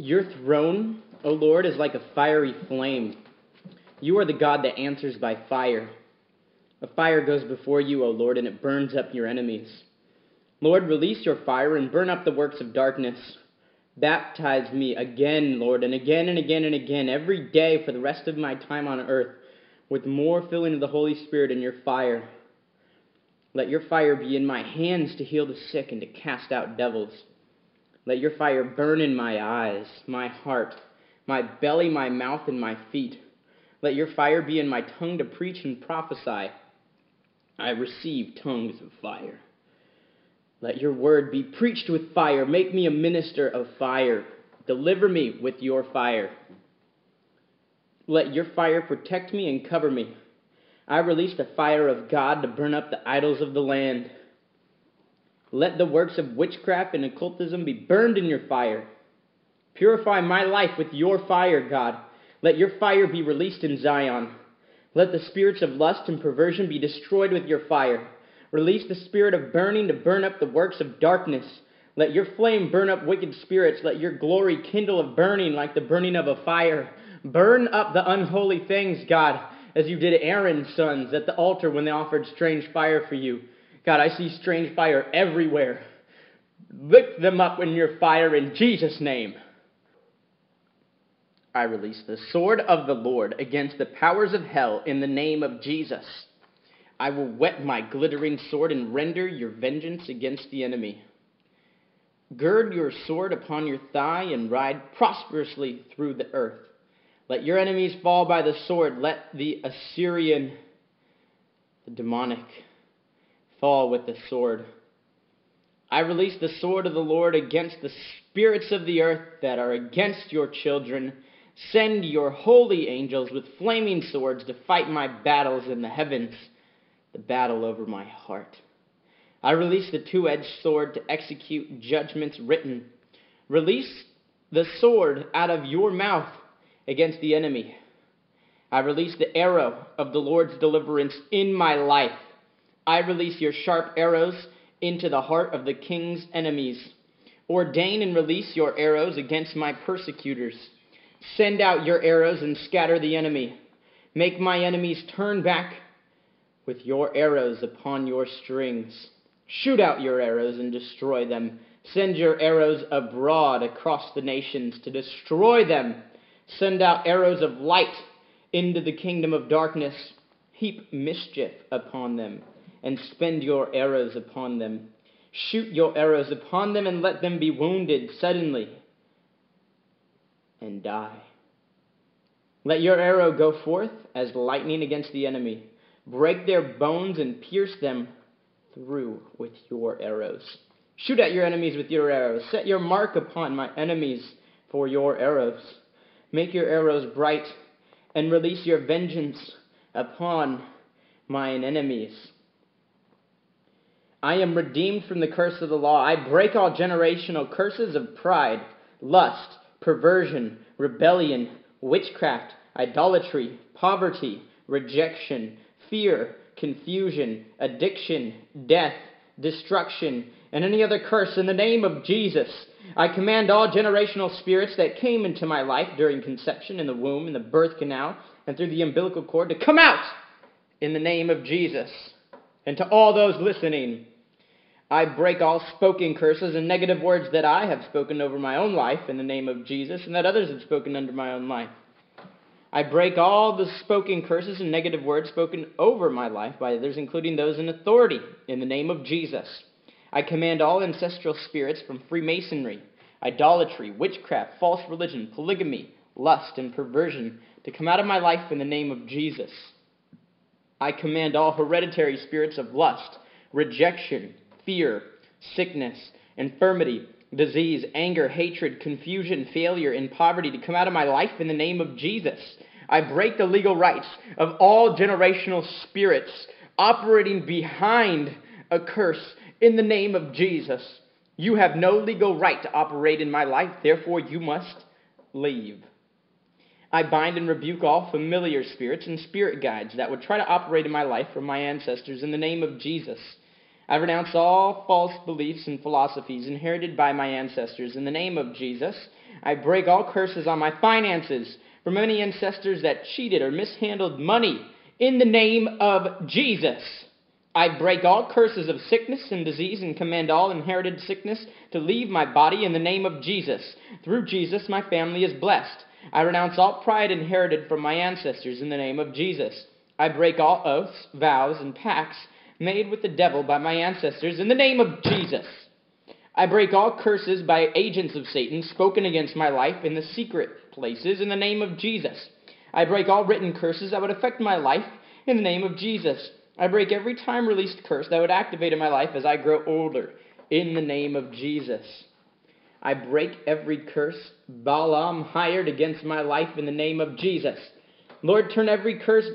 Your throne, O Lord, is like a fiery flame. You are the God that answers by fire. A fire goes before you, O Lord, and it burns up your enemies. Lord, release your fire and burn up the works of darkness. Baptize me again, Lord, and again and again and again, every day for the rest of my time on earth, with more filling of the Holy Spirit and your fire. Let your fire be in my hands to heal the sick and to cast out devils. Let your fire burn in my eyes, my heart, my belly, my mouth, and my feet. Let your fire be in my tongue to preach and prophesy. I receive tongues of fire. Let your word be preached with fire. Make me a minister of fire. Deliver me with your fire. Let your fire protect me and cover me. I release the fire of God to burn up the idols of the land. Let the works of witchcraft and occultism be burned in your fire. Purify my life with your fire, God. Let your fire be released in Zion. Let the spirits of lust and perversion be destroyed with your fire. Release the spirit of burning to burn up the works of darkness. Let your flame burn up wicked spirits. Let your glory kindle a burning like the burning of a fire. Burn up the unholy things, God, as you did Aaron's sons at the altar when they offered strange fire for you. God, I see strange fire everywhere. Lift them up in your fire in Jesus' name. I release the sword of the Lord against the powers of hell in the name of Jesus. I will whet my glittering sword and render your vengeance against the enemy. Gird your sword upon your thigh and ride prosperously through the earth. Let your enemies fall by the sword. Let the Assyrian, the demonic, fall with the sword. I release the sword of the Lord against the spirits of the earth that are against your children. Send your holy angels with flaming swords to fight my battles in the heavens the battle over my heart. I release the two edged sword to execute judgments written. Release the sword out of your mouth against the enemy. I release the arrow of the Lord's deliverance in my life. I release your sharp arrows into the heart of the king's enemies. Ordain and release your arrows against my persecutors. Send out your arrows and scatter the enemy. Make my enemies turn back with your arrows upon your strings. Shoot out your arrows and destroy them. Send your arrows abroad across the nations to destroy them. Send out arrows of light into the kingdom of darkness. Heap mischief upon them and spend your arrows upon them. Shoot your arrows upon them and let them be wounded suddenly and die. Let your arrow go forth as lightning against the enemy Break their bones and pierce them through with your arrows. Shoot at your enemies with your arrows. Set your mark upon my enemies for your arrows. Make your arrows bright and release your vengeance upon mine enemies. I am redeemed from the curse of the law. I break all generational curses of pride, lust, perversion, rebellion, witchcraft, idolatry, poverty, rejection fear, confusion, addiction, death, destruction, and any other curse in the name of Jesus. I command all generational spirits that came into my life during conception in the womb, in the birth canal, and through the umbilical cord to come out in the name of Jesus. And to all those listening, I break all spoken curses and negative words that I have spoken over my own life in the name of Jesus and that others have spoken under my own life. I break all the spoken curses and negative words spoken over my life by others, including those in authority, in the name of Jesus. I command all ancestral spirits from Freemasonry, idolatry, witchcraft, false religion, polygamy, lust, and perversion to come out of my life in the name of Jesus. I command all hereditary spirits of lust, rejection, fear, sickness, infirmity, disease, anger, hatred, confusion, failure, and poverty to come out of my life in the name of Jesus. I break the legal rights of all generational spirits operating behind a curse in the name of Jesus. You have no legal right to operate in my life, therefore, you must leave. I bind and rebuke all familiar spirits and spirit guides that would try to operate in my life from my ancestors in the name of Jesus. I renounce all false beliefs and philosophies inherited by my ancestors. In the name of Jesus, I break all curses on my finances from any ancestors that cheated or mishandled money in the name of Jesus. I break all curses of sickness and disease and command all inherited sickness to leave my body in the name of Jesus. Through Jesus, my family is blessed. I renounce all pride inherited from my ancestors in the name of Jesus. I break all oaths, vows, and pacts made with the devil by my ancestors in the name of Jesus. I break all curses by agents of Satan spoken against my life in the secret places in the name of Jesus. I break all written curses that would affect my life in the name of Jesus. I break every time released curse that would activate in my life as I grow older in the name of Jesus. I break every curse Balaam hired against my life in the name of Jesus. Lord, turn every curse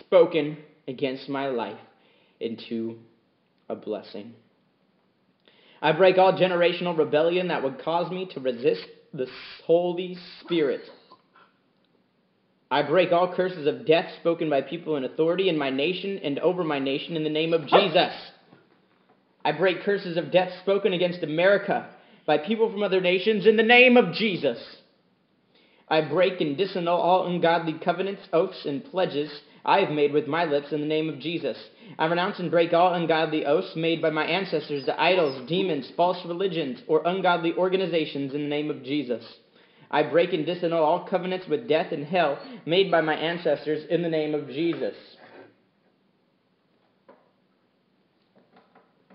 spoken against my life into a blessing. I break all generational rebellion that would cause me to resist the Holy Spirit. I break all curses of death spoken by people in authority in my nation and over my nation in the name of Jesus. I break curses of death spoken against America by people from other nations in the name of Jesus. I break and disannul all ungodly covenants, oaths, and pledges I have made with my lips in the name of Jesus. I renounce and break all ungodly oaths made by my ancestors to idols, demons, false religions, or ungodly organizations in the name of Jesus. I break and disannul all covenants with death and hell made by my ancestors in the name of Jesus.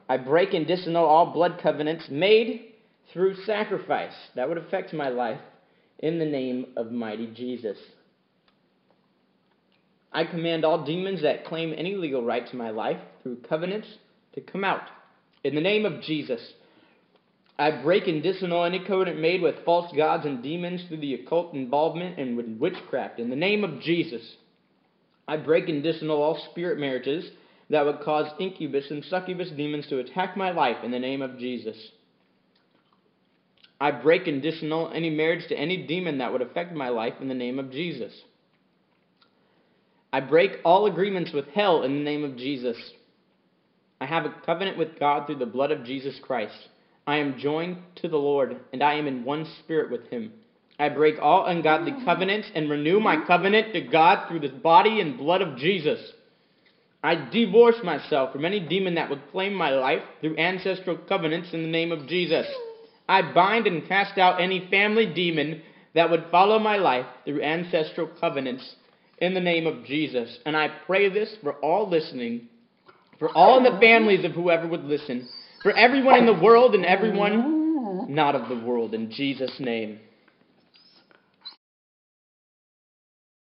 I break and disannul all blood covenants made through sacrifice that would affect my life in the name of mighty Jesus. I command all demons that claim any legal right to my life through covenants to come out. In the name of Jesus, I break and disannul any covenant made with false gods and demons through the occult involvement and with witchcraft. In the name of Jesus, I break and disannul all spirit marriages that would cause incubus and succubus demons to attack my life in the name of Jesus. I break disannul any marriage to any demon that would affect my life in the name of Jesus. I break all agreements with hell in the name of Jesus. I have a covenant with God through the blood of Jesus Christ. I am joined to the Lord, and I am in one spirit with him. I break all ungodly covenants and renew my covenant to God through the body and blood of Jesus. I divorce myself from any demon that would claim my life through ancestral covenants in the name of Jesus. I bind and cast out any family demon that would follow my life through ancestral covenants in the name of Jesus. And I pray this for all listening, for all in the families of whoever would listen, for everyone in the world and everyone not of the world, in Jesus' name.